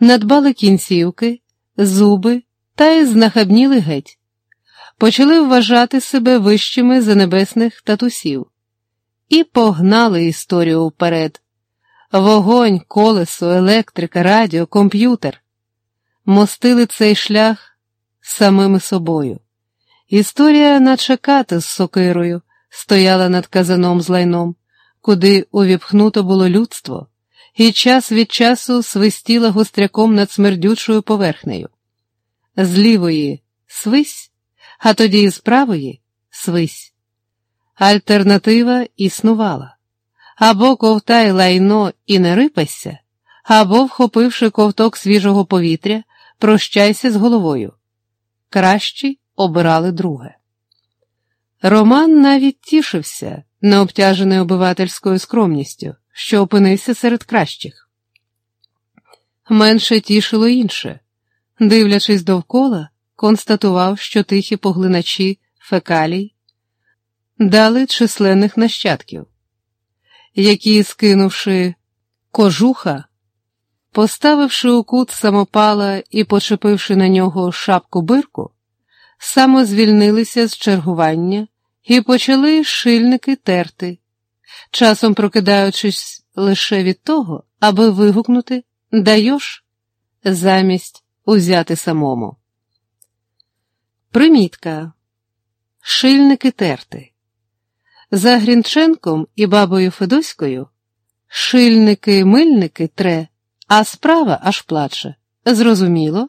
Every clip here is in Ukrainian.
надбали кінцівки, зуби та й знахабніли геть. Почали вважати себе вищими за небесних татусів і погнали історію вперед. Вогонь, колесо, електрика, радіо, комп'ютер. Мостили цей шлях самими собою. Історія, наче ката з сокирою, стояла над казаном з лайном, куди увіпхнуто було людство, і час від часу свистіла гостряком над смердючою поверхнею. З лівої свись, а тоді з правої свись. Альтернатива існувала або ковтай лайно і не рипайся, або, вхопивши ковток свіжого повітря, прощайся з головою. Кращі обирали друге. Роман навіть тішився, не обтяжений обивательською скромністю, що опинився серед кращих. Менше тішило інше, дивлячись довкола, констатував, що тихі поглиначі фекалій дали численних нащадків, які, скинувши кожуха, поставивши у кут самопала і почепивши на нього шапку бирку, самозвільнилися з чергування і почали шильники терти, часом прокидаючись лише від того, аби вигукнути Даєш замість узяти самому. Примітка. Шильники терти. За Грінченком і бабою Федоською шильники-мильники тре, а справа аж плаче. Зрозуміло?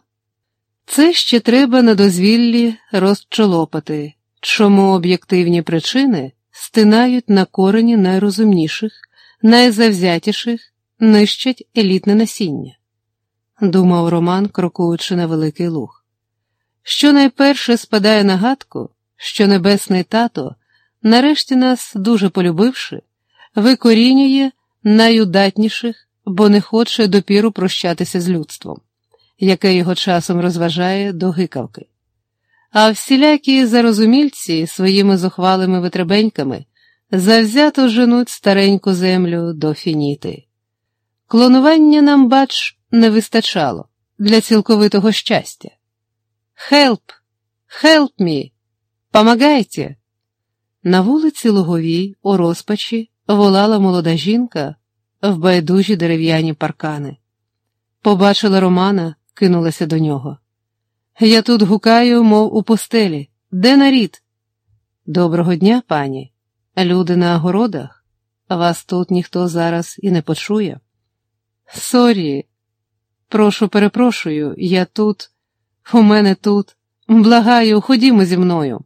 Це ще треба на дозвіллі розчолопати, чому об'єктивні причини стинають на корені найрозумніших, найзавзятіших, нищать елітне насіння, думав Роман, крокуючи на великий луг. Що найперше спадає на гадку, що небесний тато, нарешті нас, дуже полюбивши, викорінює найудатніших, бо не хоче допіру прощатися з людством яке його часом розважає до гикавки. А всілякі зарозумільці своїми зухвалими витребеньками завзято женуть стареньку землю до фініти. Клонування нам, бач, не вистачало для цілковитого щастя. Help, help me, помагайте! На вулиці Луговій, у розпачі, волала молода жінка в байдужі дерев'яні паркани. Побачила Романа, кинулася до нього. Я тут гукаю, мов у пустелі. Де нарід? Доброго дня, пані. Люди на огородах. Вас тут ніхто зараз і не почує. Sorry, прошу, перепрошую, я тут, у мене тут. Благаю, ходімо зі мною.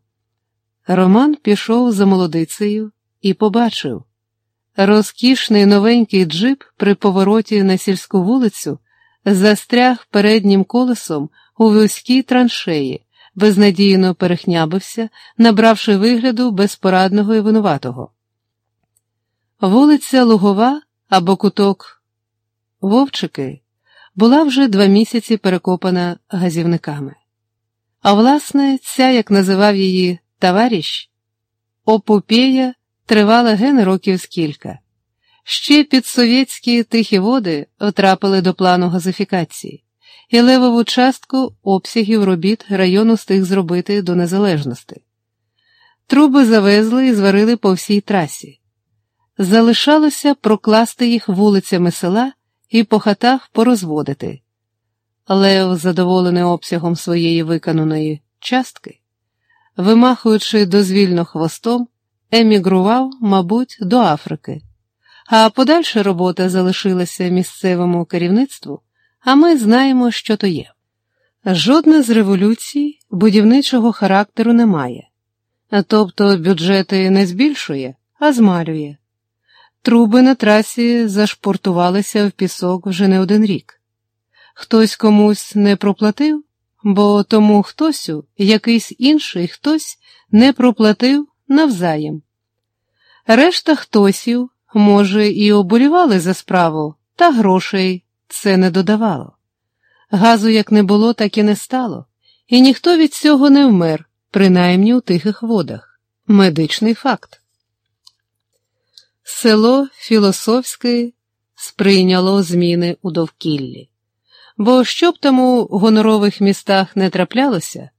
Роман пішов за молодицею і побачив розкішний новенький джип при повороті на сільську вулицю застряг переднім колесом у вузькій траншеї, безнадійно перехнябився, набравши вигляду безпорадного і винуватого. Вулиця Лугова або куток Вовчики була вже два місяці перекопана газівниками. А власне, ця, як називав її товариш, опопея тривала ген років скілька. Ще підсовєтські тихі води втрапили до плану газифікації, і левову частку обсягів робіт району стиг зробити до незалежності. Труби завезли і зварили по всій трасі. Залишалося прокласти їх вулицями села і по хатах порозводити. Лев, задоволений обсягом своєї виконаної частки, вимахуючи дозвільно хвостом, емігрував, мабуть, до Африки а подальша робота залишилася місцевому керівництву, а ми знаємо, що то є. Жодна з революцій будівничого характеру немає, тобто бюджети не збільшує, а змалює. Труби на трасі зашпортувалися в пісок вже не один рік. Хтось комусь не проплатив, бо тому хтосю, якийсь інший хтось не проплатив навзаєм. Решта хтосів Може, і оболівали за справу, та грошей це не додавало. Газу як не було, так і не стало, і ніхто від цього не вмер, принаймні у тихих водах. Медичний факт. Село Філософське сприйняло зміни у довкіллі. бо що б там у гонорових містах не траплялося,